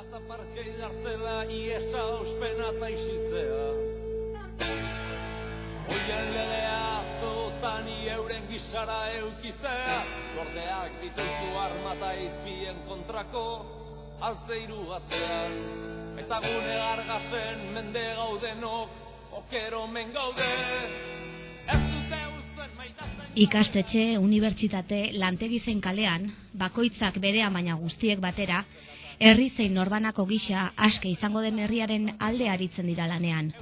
eta parkei dartela iesa ospena eta isitzea Oien legea zotan euren gizara eukizea Gordeak dituzu armata izbien kontrako altzeiru atzean Eta gune gargazen mende gaudenok okero men gaude. Ikastetxe, unibertsitate, lantegi zen kalean, bakoitzak berea baina guztiek batera, herri zein norbanako gisa aske izango den herriaren alde aritzen dira lanean.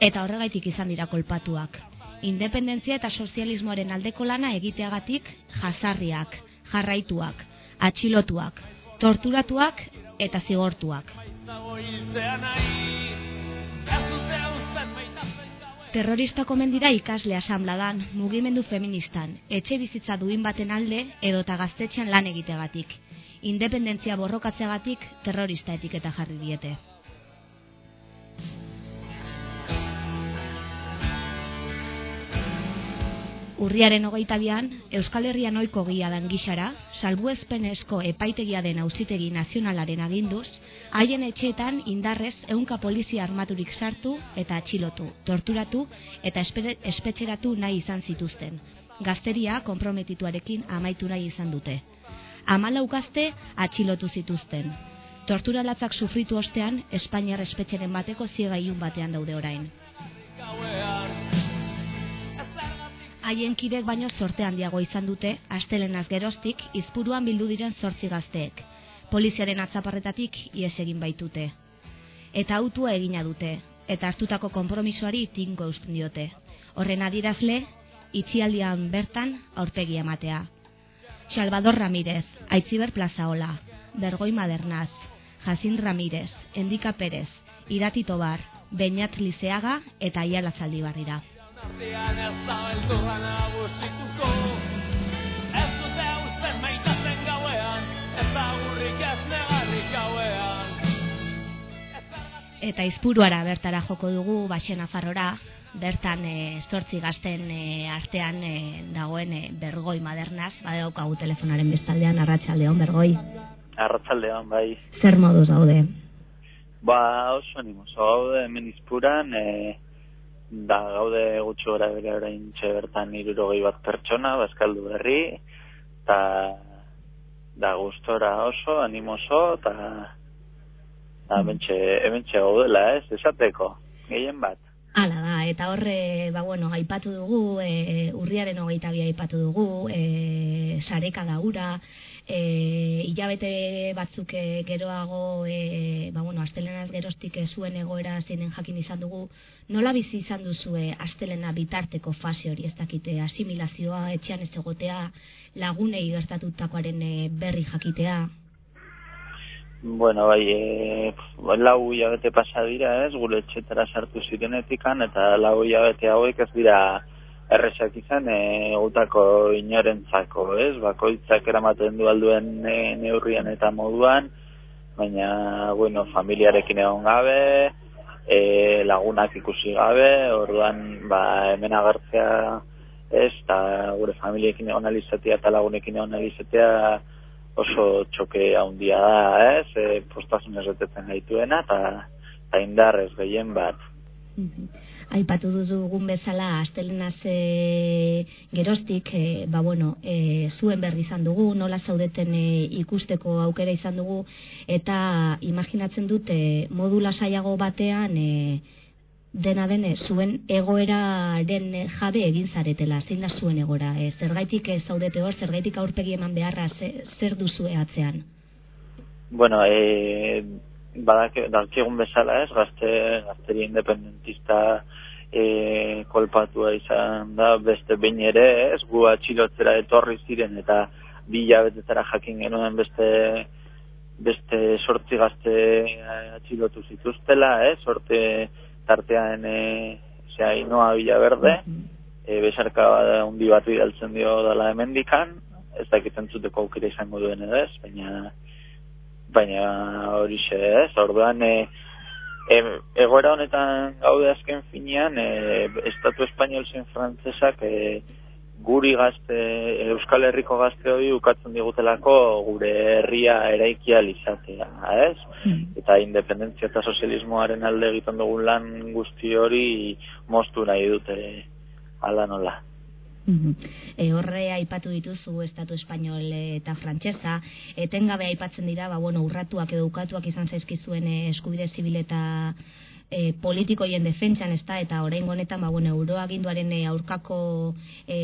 Eta horregaitik izan dira kolpatuak. Independentzia eta sozialismoaren aldeko lana egiteagatik jazarriak, jarraituak, atxilotuak, torturatuak eta zigortuak. Terrorista komen dira ikasle asanbladan, mugimendu feministan, etxe bizitza duin baten alde edota gaztetxean lan egitegatik. Independentzia borrokatzeagatik terrorista etiketa jarri diete. Urriaren hogeita bian, Euskal Herrian oiko gila dan gixara, salbuezpenezko epaitegia den auzitegi nazionalaren aginduz, haien etxeetan indarrez ehunka polizia armaturik sartu eta atxilotu, torturatu eta espe- espetxeratu nahi izan zituzten. Gazteria konprometituarekin amaitu nahi izan dute. Amalau gazte atxilotu zituzten. Tortura latzak sufritu ostean, Espainiar espetxeren bateko ziega ilun batean daude orain. Haien kidek baino sorte handiago izan dute, astelenaz geroztik, izpuruan bildu diren zortzi gazteek. Poliziaren atzaparretatik ies egin baitute. Eta autua egina dute, eta hartutako konpromisoari tinko eusten diote. Horren adirazle, itxialdian bertan aurpegi ematea. Salvador Ramírez, Aitziber Plazaola, Bergoi Madernaz, Jasin Ramírez, Endika Pérez, Irati Tobar, Beñat Lizeaga eta Aiala Zaldibarrira. Eta izpuruara bertara joko dugu, Baxena Farrora, bertan e, zortzi gazten e, artean e, dagoen e, Bergoi Madernaz, badaukagu telefonaren bestaldean, arratsaldeon Bergoi. Arratzaldean, bai. Zer moduz gaude? Ba, oso animoso gaude hemen izpuran, e, da gaude gutxi gora bere orain bertan irurogei bat pertsona, bazkaldu berri, eta da gustora oso, animoso, eta da hementxe, hementxe gaudela, ez, esateko, gehien bat. Hala da, eta horre, ba bueno, aipatu dugu, e, urriaren hogeita bi aipatu dugu, e, sareka da ura, e, hilabete batzuk e, geroago, e, ba bueno, astelenaz geroztik e, zuen egoera zeinen jakin izan dugu, nola bizi izan duzue astelena bitarteko fase hori? Ez dakite, asimilazioa, etxean ez egotea, lagunei gertatutakoaren e, berri jakitea, Bueno, bai, e, lau hilabete pasa dira, ez, gure etxetara sartu zirenetikan, eta lau hilabete hauek ez dira erresak izan e, gutako inorentzako, ez, bakoitzak eramaten du alduen e, neurrian eta moduan, baina, bueno, familiarekin egon gabe, e, lagunak ikusi gabe, orduan, ba, hemen agertzea, ez, eta gure familiekin egon alizatea eta lagunekin egon alizatea, oso txoke handia da, ez, e, postasun erretetzen gaituena, eta indarrez gehien bat. Mhm. Aipatu duzugun bezala astelenaz e, geroztik, e, ba bueno, e, zuen berri izan dugu, nola zaudeten e, ikusteko aukera izan dugu, eta imaginatzen dut e, modu lasaiago batean e, dena dene zuen egoeraren e, jabe egin zaretela, zein da zuen egora, e, zergaitik e, zaudete hor, zergaitik aurpegi eman beharra, ze, zer duzue atzean? Bueno, e, badak, dakigun bezala ez, gazte, gazteria independentista e, kolpatua izan da, beste behin ere ez, gu atxilotzera etorri ziren eta bi hilabetetara jakin genuen beste beste sortzi gazte atxilotu zituztela, eh? sorte tartean e, zea inoa Villaverde, e, besarka hundi bat bidaltzen dio dela hemendikan, ez dakit entzuteko aukera izango duen edo ez, baina baina hori ez, orduan e, e, egoera honetan gaude azken finean, e, Estatu Espainol zen frantzesak e, guri gazte, Euskal Herriko gazte ukatzen digutelako gure herria eraikia izatea, ez? Hmm. Eta independentzia eta sozialismoaren alde egiten dugun lan guzti hori moztu nahi dute ala nola. Mhm. E, horre aipatu dituzu estatu espainol eta frantsesa, etengabe aipatzen dira, ba bueno, urratuak edo ukatuak izan zaizkizuen eh, eskubide zibil eta e, politikoien defentsan ezta? Eta orain honetan ba bueno euroaginduaren e, aurkako e,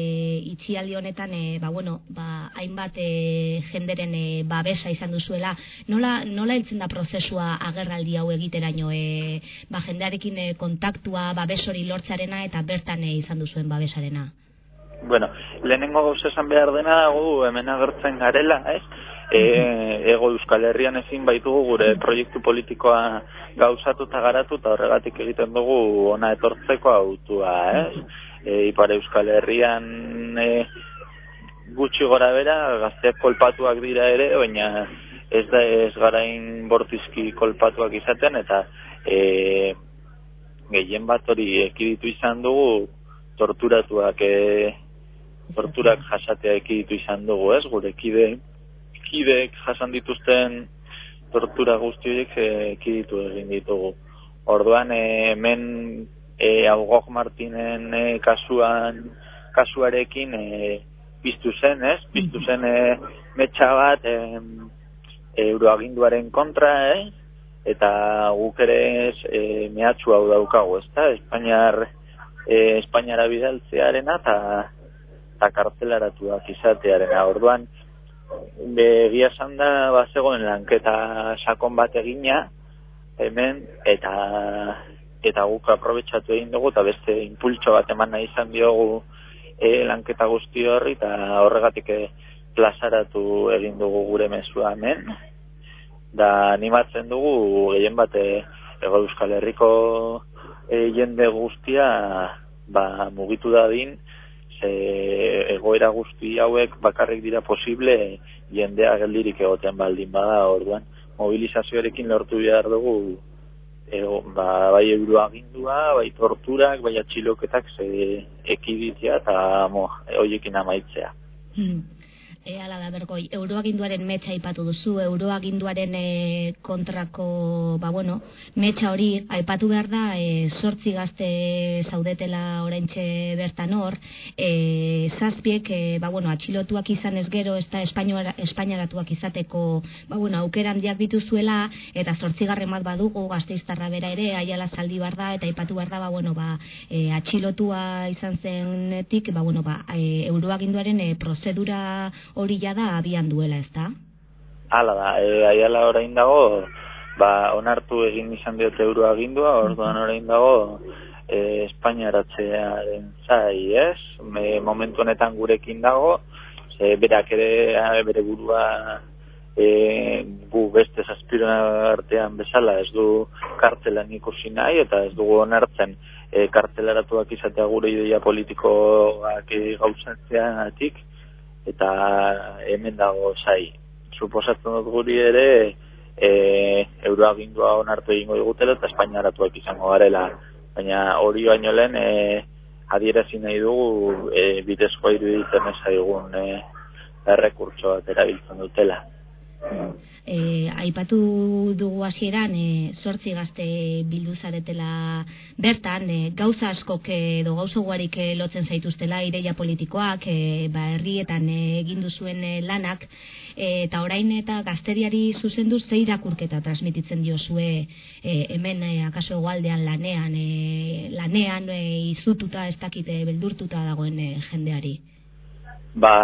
itxialdi honetan e, ba bueno ba hainbat e, jenderen e, babesa izan duzuela. Nola nola heltzen da prozesua agerraldi hau egiteraino? E, ba jendearekin e, kontaktua babes hori lortzarena eta bertan e, izan duzuen babesarena? Bueno, lehenengo gauz esan behar dena gu hemen agertzen garela, ez? E, ego Euskal Herrian ezin baitugu gure proiektu politikoa gauzatu eta garatu eta horregatik egiten dugu ona etortzeko autua, ez? E, Ipar Euskal Herrian e, gutxi gora bera, gazteak kolpatuak dira ere, baina ez da ez garain bortizki kolpatuak izaten, eta e, gehien bat hori ekiditu izan dugu torturatuak e, torturak jasatea ekiditu izan dugu, ez? Gure kide, kideek jasan dituzten tortura guzti horiek eh, ekiditu egin ditugu. Orduan eh, hemen e, Augok Martinen e, kasuan kasuarekin e, piztu zen, ez? Piztu zen e, metxa bat e, euroaginduaren kontra, ez? Eta guk ere e, mehatxu hau daukagu, ezta? Espainiar e, Espainiara bidaltzearena eta eta kartelaratuak izatearena. Orduan, begia esan da, ba, zegoen lanketa sakon bat egina, hemen, eta eta guk aprobetsatu egin dugu, eta beste impultso bat eman nahi izan diogu e, lanketa guzti horri, eta horregatik e, plazaratu egin dugu gure mezua hemen. Da animatzen dugu gehien bat e, Ego Euskal Herriko e, jende guztia ba, mugitu dadin, ze egoera guzti hauek bakarrik dira posible jendea geldirik egoten baldin bada orduan mobilizazioarekin lortu behar dugu ego, ba, bai euroagindua, bai torturak, bai atxiloketak ze ekiditzea eta mo, hoiekin amaitzea. Hmm. E, ala da bergoi, euroaginduaren metxa aipatu duzu, euroaginduaren e, kontrako, ba bueno, metxa hori aipatu behar da, e, sortzi gazte zaudetela oraintxe bertan hor, e, zazpiek, e, ba bueno, atxilotuak izan ez gero, ez da espainaratuak izateko, ba bueno, aukeran diak dituzuela, eta sortzi garren bat badugu, gazteiztarra bera ere, aiala zaldi behar da, eta aipatu behar da, ba bueno, ba, e, atxilotua izan zenetik, ba bueno, ba, e, euroaginduaren e, prozedura hori jada abian duela, ez da? Hala da, e, aiala orain dago, ba, onartu egin izan diote euro agindua, orduan orain dago, e, Espainiaratzearen zai, ez? Me, momentu honetan gurekin dago, ze berak ere, bere burua, e, gu beste zazpiron artean bezala, ez du kartzelan ikusi nahi, eta ez dugu onartzen, e, kartelaratuak izatea gure ideia politikoak e, gauzatzean atik, eta hemen dago zai. Suposatzen dut guri ere e, euroagindua onartu egingo digutela eta espainaratuak izango garela. Baina hori baino lehen e, adierazi nahi dugu e, bidezkoa iruditzen ezaigun e, errekurtso bat erabiltzen dutela e, aipatu dugu hasieran e, sortzi gazte bildu zaretela bertan, e, gauza askok edo gauza guarik e, lotzen zaituztela ireia politikoak, e, ba, herrietan egin duzuen e, lanak, e, eta orain eta gazteriari zuzendu ze irakurketa transmititzen diozue e, hemen e, akaso egualdean lanean, e, lanean e, izututa ez dakite beldurtuta dagoen e, jendeari. Ba,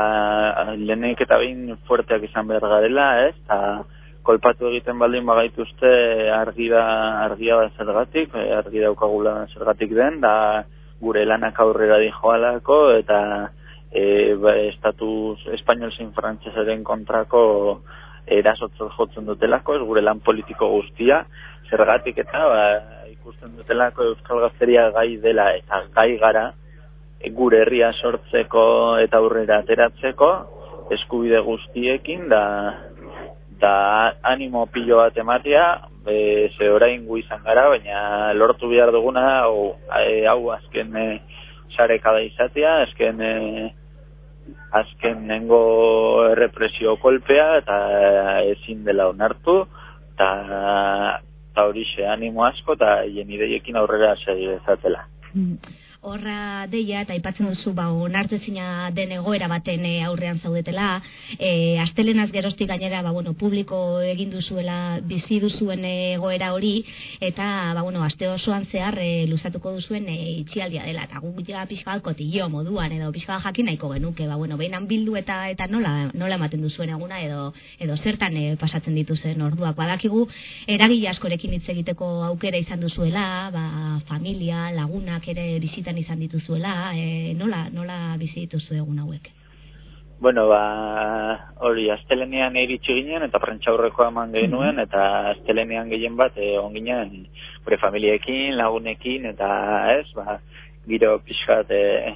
lehenik eta behin fuerteak izan behar garela, ez? Ta, kolpatu egiten baldin bagaituzte argia argia zergatik, eh, argi daukagula zergatik den, da gure lanak aurrera di joalako eta e, ba, estatus espainol zein frantsesaren kontrako erasotzen jotzen dutelako, ez gure lan politiko guztia, zergatik eta ba, ikusten dutelako Euskal Gazteria gai dela eta gai gara gure herria sortzeko eta aurrera ateratzeko eskubide guztiekin da eta animo pilo bat ematea, e, ze orain gu izan gara, baina lortu behar duguna, hau, e, hau azken e, sareka da izatea, azken e, azken nengo errepresio kolpea eta ezin dela onartu eta horixe animo asko eta hien ideiekin aurrera segi dezatela. Mm. Horra deia eta aipatzen duzu ba onartezina den egoera baten eh, aurrean zaudetela, eh astelenaz geroztik gainera ba bueno, publiko egin duzuela bizi duzuen egoera hori eta ba bueno, aste osoan zehar e, luzatuko duzuen e, itxialdia dela eta guk ja pixka kotillo moduan edo pixka jakin nahiko genuke, ba bueno, beinan bildu eta eta nola nola ematen duzuen eguna edo edo zertan e, pasatzen dituzen orduak. Badakigu eragile askorekin hitz egiteko aukera izan duzuela, ba familia, lagunak ere bizitan izan dituzuela, e, nola, nola bizi dituzu egun hauek? Bueno, ba, hori, astelenean iritsi ginen, eta prentxaurreko eman genuen, eta astelenean gehien bat, e, onginen, gure familiekin, lagunekin, eta ez, ba, giro pixkat, e,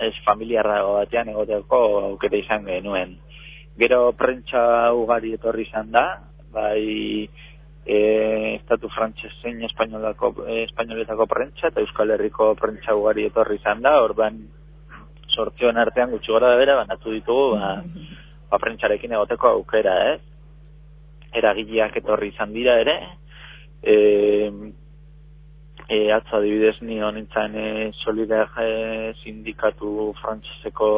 ez familiarrago batean egoteko aukera izan genuen. Gero prentsa ugari etorri izan da, bai, e, estatu frantsesein espainolako e, espainoletako prentsa eta Euskal Herriko prentsa ugari etorri izan da, orban sortzioen artean gutxi gora bera banatu ditugu ba, ba prentsarekin egoteko aukera, ez? Eh? Eragileak etorri izan dira ere, e, e, atzo adibidez ni honintzen e, solidar e, sindikatu frantseseko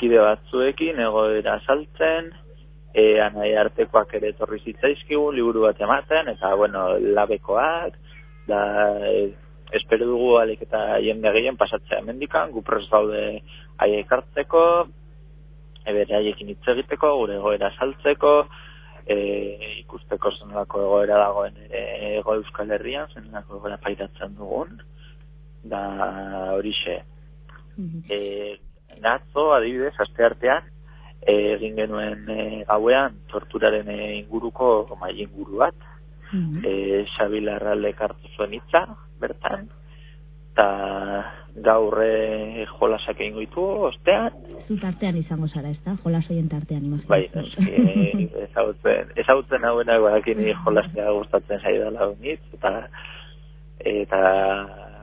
kide batzuekin egoera saltzen, e, anai artekoak ere torri zitzaizkigu, liburu bat ematen, eta, bueno, labekoak, da, e, espero dugu alik eta jende gehien pasatzea mendikan, gu daude aiek hartzeko, ebere aiekin hitz egiteko, gure egoera saltzeko, e, ikusteko zenolako egoera dagoen ere ego euskal herrian, zenolako egoera pairatzen dugun, da horixe. Mm -hmm. e, adibidez, aste artean, egin genuen e, gauean torturaren e, inguruko mai inguru bat. Mm -hmm. e, Xabilarralde kartu zuen hitza, bertan. Ta gaurre jolasak egin goitu, ostean. Zu tartean izango zara, ez da? Jolas oien tartean, imaginatzen. Bai, eski, ezautzen, ezautzen hau enak badakin jolastea gustatzen zaidala unitz, eta, eta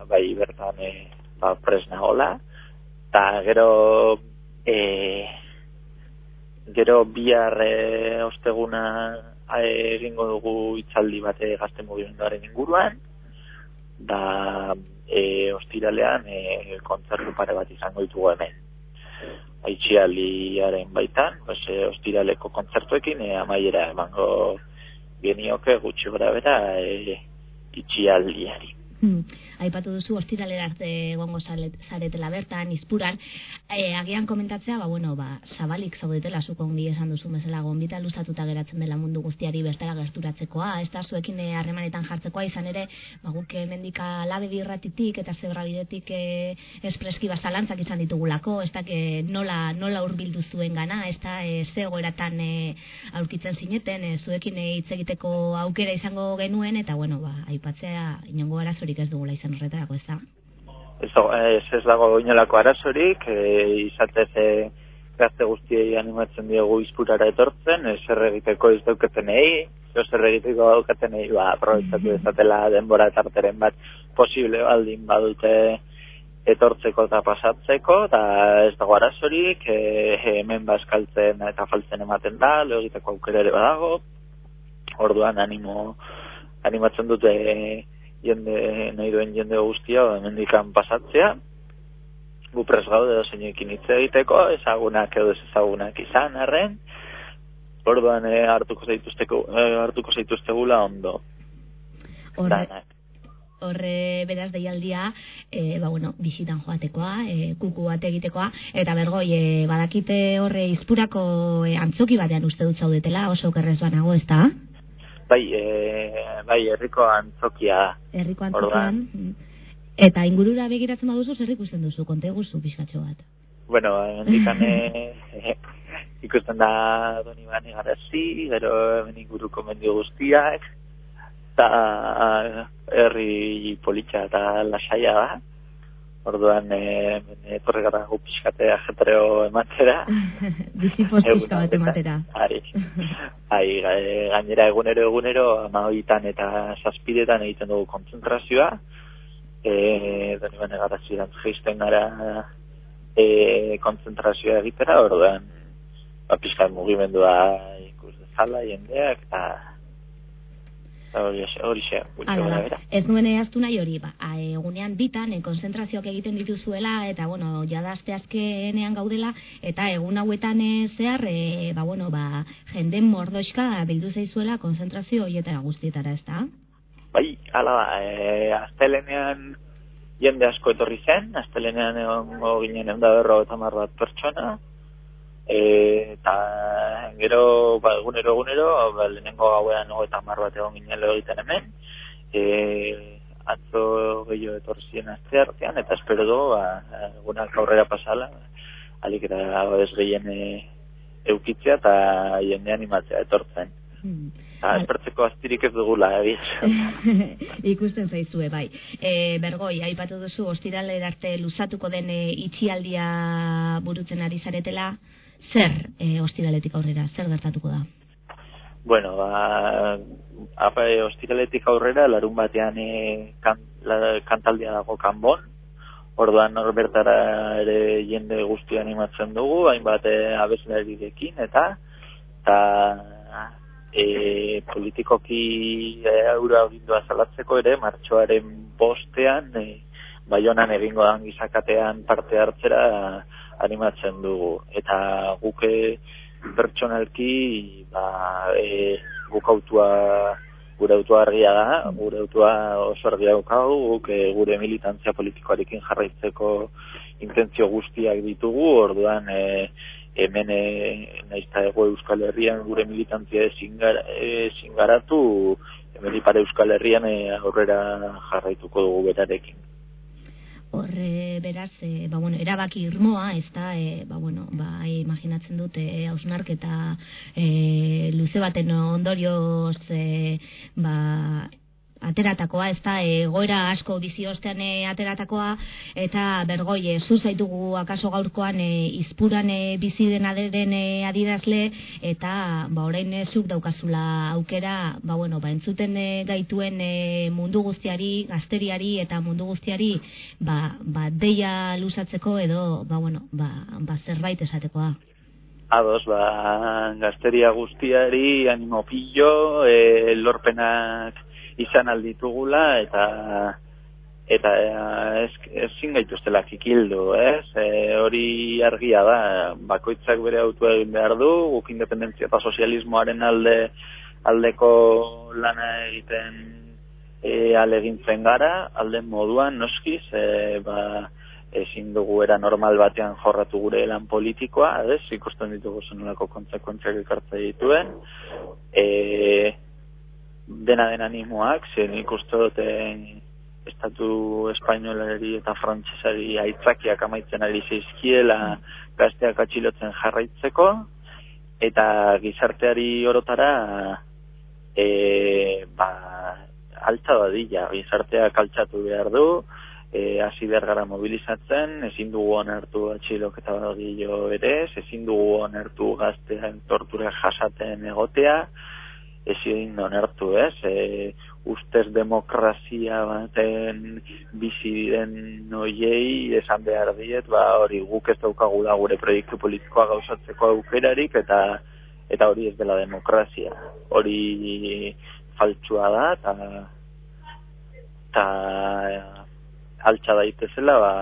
bai, bertan, e, ba, presna hola. Ta gero, e, gero bihar e, osteguna eh, egingo dugu itzaldi bate gazte mugimenduaren inguruan, da e, ostiralean e, kontzertu pare bat izango ditugu hemen. Aitxialiaren baitan, pues, e, ostiraleko kontzertuekin e, amaiera emango genioke gutxi gora bera e, itxialdiari. Hmm. Aipatu duzu ostiralera arte egongo zaretela bertan, izpuran. E, agian komentatzea, ba, bueno, ba, zabalik zaudetela zuko ongi esan duzu mesela gombita luzatuta geratzen dela mundu guztiari bertara gerturatzekoa, ez da zuekin eh, harremanetan jartzekoa, izan ere, ba, guk mendika labe birratitik eta zebra bidetik e, espreski bastalantzak izan ditugulako, ez da, nola, nola urbildu zuen gana, ez da, e, ze goeratan e, aurkitzen zineten, e, zuekin hitz egiteko aukera izango genuen, eta, bueno, ba, aipatzea, inongo arazorik ez dugula izan horretarako, ez da? Ez, ez, dago inolako arazorik, e, izatez e, gazte guztiei animatzen diogu izpurara etortzen, ez egiteko ez dauketen egi, ez egiteko daukaten egi, ba, aprobetsatu ezatela denbora etarteren bat posible baldin badute etortzeko eta pasatzeko, eta ez dago arazorik, e, hemen bazkaltzen eta faltzen ematen da, leo egiteko aukere ere badago, orduan animo, animatzen dute jende nahi duen jende guztia hemendikan pasatzea. Gu pres gaude edo zeinekin hitz egiteko ezagunak edo ez ezagunak izan arren. Orduan e, hartuko zaituzteko e, hartuko zaituztegula ondo. Horre horre beraz deialdia e, ba bueno bisitan joatekoa e, kuku bat egitekoa eta bergoi e, badakite horre izpurako e, antzoki batean uste dut zaudetela oso kerrez banago ezta bai, e, bai, herriko antzokia. Herriko antzokian. Mm. Eta ingurura begiratzen baduzu, zer ikusten duzu, konte guzu pixkatxo bat? Bueno, hendikan ikusten da doni bani garazi, gero hemen inguruko mendio guztiak, eta herri politxa eta lasaia da. Orduan, e, etorri gara gu pixkatea jetreo ematera. Bizipos pixka bat ematera. Ari, ari, gainera egunero egunero, amaoitan eta saspidetan egiten dugu kontzentrazioa. E, Doni bane gara ziren geisten gara e, kontzentrazioa egitera, orduan, ba, pixkat mugimendua ikus dezala jendeak, eta hori hori xe, ez nuen ehaztu nahi hori, ba, a, egunean bitan, e, konzentrazioak egiten dituzuela, eta, bueno, jada aste azkenean gaudela, eta egun hauetan e, zehar, e, ba, bueno, ba, jenden mordoxka bildu zeizuela konzentrazio horietara guztietara, ez da? Bai, hala da, e, astelenean jende asko etorri zen, astelenean egongo ginen egun da berro eta mar bat pertsona, e, eta gero, ba, egunero egunero, ba, lehenengo gauean ogo eta mar bat egon ginen egiten hemen, e, atzo gehiago etorri ziren artean, eta espero du, ba, egunak aurrera pasala, alik eta ez gehien e, eukitzea eta jende animatzea etortzen. Hmm. Eta espertzeko astirik ez dugula, egiz. Ikusten zaizue, bai. E, bergoi, aipatu duzu, ostiralera arte luzatuko den itxialdia burutzen ari zaretela, zer e, ostiraletik aurrera, zer gertatuko da? Bueno, ba, apa, e, ostiraletik aurrera, larun batean e, kan, la, kantaldia dago kanbon, orduan hor bertara ere jende guztia animatzen dugu, hainbat e, abeslarirekin, eta eta e, politikoki e, aura agindua salatzeko ere, martxoaren bostean, e, baionan egingo dan gizakatean parte hartzera animatzen dugu. Eta guke pertsonalki, ba, e, guk autua gure autua argia da, gure autua oso argia daukagu, guk e, gure militantzia politikoarekin jarraitzeko intentzio guztiak ditugu, orduan e, hemen naizta ego Euskal Herrian gure militantzia ezin gara- ezin garatu, hemen ipare Euskal Herrian e, aurrera jarraituko dugu berarekin. Horre, beraz, e, ba, bueno, erabaki irmoa, ez da, e, ba, bueno, ba, imaginatzen dut, e, hausnarketa e, luze baten ondorioz, e, ba, ateratakoa, ez da, egoera asko bizi ostean e, ateratakoa, eta bergoi, e, zu zaitugu akaso gaurkoan e, izpuran e, bizi dena den e, adirazle, eta ba, orain e, zuk daukazula aukera, ba, bueno, ba, entzuten e, gaituen e, mundu guztiari, gazteriari eta mundu guztiari, ba, ba, deia luzatzeko edo, ba, bueno, ba, ba, zerbait esatekoa. Ados, ba, gazteria guztiari, animo pillo, e, lorpenak izan alditugula, eta eta e, ez, ezin gaituztela kikildu, ez? E, hori argia da, bakoitzak bere autua egin behar du, guk independentzia eta sozialismoaren alde aldeko lana egiten e, alegintzen gara, alden moduan noskiz, e, ba, ezin dugu era normal batean jorratu gure lan politikoa, ez? Ikusten ditugu zenolako kontsekuentziak ekartze dituen. E, dena den animoak, zen ikuste dute estatu espainolari eta frantsesari aitzakiak amaitzen ari zeizkiela gazteak atxilotzen jarraitzeko, eta gizarteari orotara e, ba, altza dadila, gizarteak altxatu behar du, e, hasi behar gara mobilizatzen, ezin dugu onartu atxiloketa badagillo ere, ezin dugu onartu gaztean tortura jasaten egotea, ezin onartu, ez? E, ustez demokrazia baten bizi diren noiei esan behar diet, ba hori guk ez daukagula gure proiektu politikoa gauzatzeko aukerarik eta eta hori ez dela demokrazia. Hori faltsua da eta eta altxa daitezela ba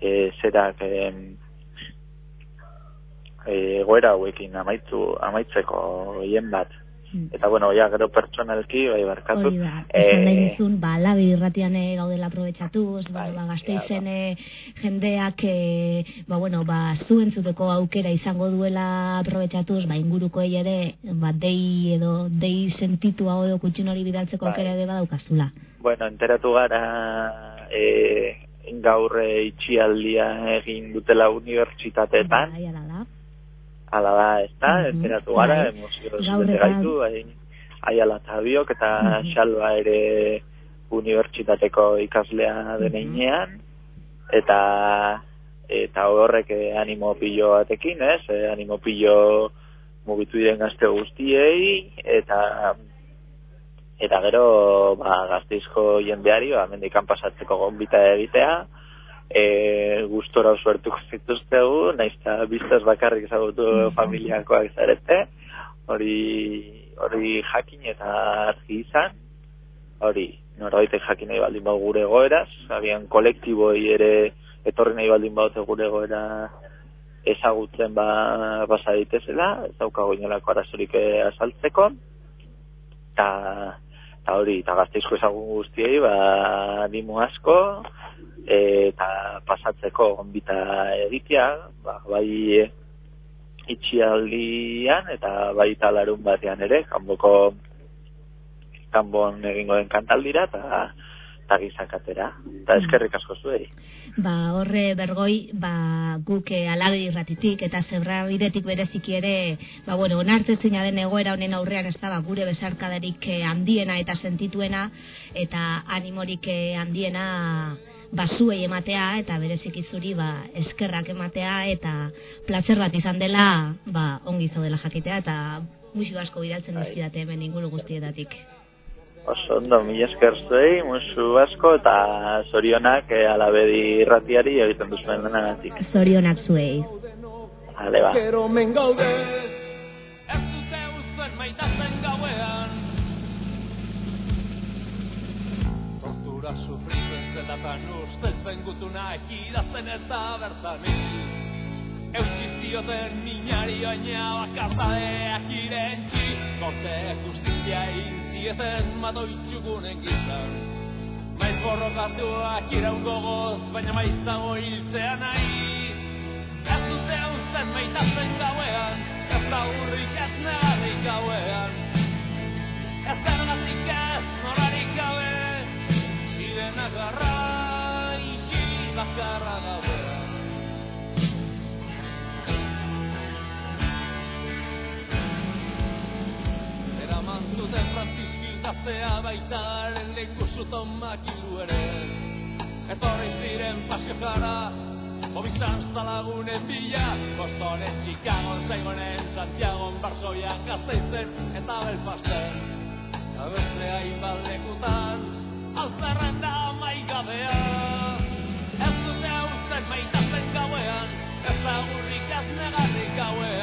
e, zerak e, egoera hauekin amaitu amaitzeko hien bat. Eta bueno, ja gero pertsonalki bai barkatu. Hori da, esan nahi dizun, ba, labi irratian eh, gaudela aprobetxatuz, ba, Bai, ba, gazteizen eh, jendeak, eh, ba, bueno, ba, zuen zuteko aukera izango duela aprobetxatuz, ba, ingurukoei ere, ba, dei edo, dei sentitua edo kutxun hori bidaltzeko Bai. aukera ere badaukazula. Bueno, enteratu gara e, gaur e, itxialdia egin dutela unibertsitateetan, Bai, ala da. ez da, Mhm, enteratu gara, bai. emozioz gaitu, bai, aiala eta biok, eta Mhm. xalba ere unibertsitateko ikaslea deneinean, eta eta horrek eh, animo pilo batekin, ez? Eh, animo pilo mugitu diren gazte guztiei, eta eta gero ba, gazteizko jendeari, ba, mendikan pasatzeko gonbita egitea, e, gustora oso hartuko zituztegu, naiz eta biztaz bakarrik ezagutu familiakoak zarete, hori, hori jakin eta argi izan, hori, norbaitek jakin nahi baldin bau gure goeraz, agian kolektiboi ere etorri nahi baldin baute gure goera ezagutzen ba, basa ditezela, ez daukago inolako arazorik eh, azaltzeko, eta eta hori, eta gazteizko ezagun guztiei, ba, animo asko, eta pasatzeko gonbita egitea, ba, bai itxialdian eta bai talarun batean ere, kanboko kanbon egingo den kantaldira, eta eta gizakatera. Eta eskerrik asko zuei. Ba, horre bergoi, ba, guk eh, alagi irratitik eta zebra bidetik bereziki ere, ba, bueno, onartzezina den egoera honen aurrean ez da, ba, gure besarkadarik eh, handiena eta sentituena, eta animorik eh, handiena ba, zuei ematea, eta bereziki zuri, ba, eskerrak ematea, eta placer bat izan dela, ba, ongi dela jakitea, eta musio asko bidaltzen Bai. dizkidate hemen inguru guztietatik. Oso ondo, mila esker zuei, musu asko, eta zorionak e, alabedi irratiari egiten duzuen denagatik. Zorionak zuei. Ale, ba. Gero men gaude Ez dute usten maitatzen gauean Tortura sufritzen zelatan usteltzen gutuna Ekidazen ez da bertani Eutxizioten minari baina bakartadeak irentxi Korte justizia inzieten madoitxugunen gizan Maiz borrokatuak iraun gogoz, baina maizago hiltzea nahi Ez dute usten maitatzen gauean, ez da urrik ez negarrik gauean. Bakarra gauean. Eraman zuten Francisco gaztea baita haren leku zuton makilu ere. Etorri ziren pasio jara, Movistar zalagunen bila, Bostonen, Chicago, Zaigonen, Santiago, Barsoia, Gazteizen eta Belfasten. Abeste hainbat lekutan, alzerren da maigabea. Usten maitazen gauean, ez agurrik ez negarrik gauean.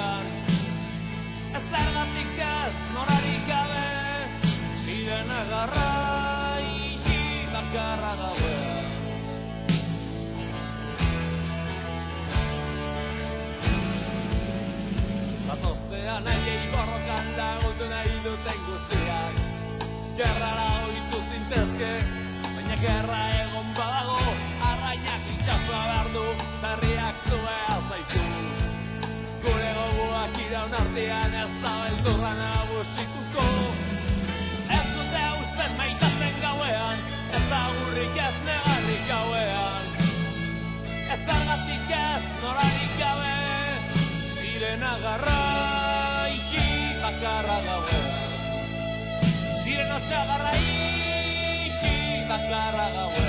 agarra y chica cara la sirena se agarra y chica cara la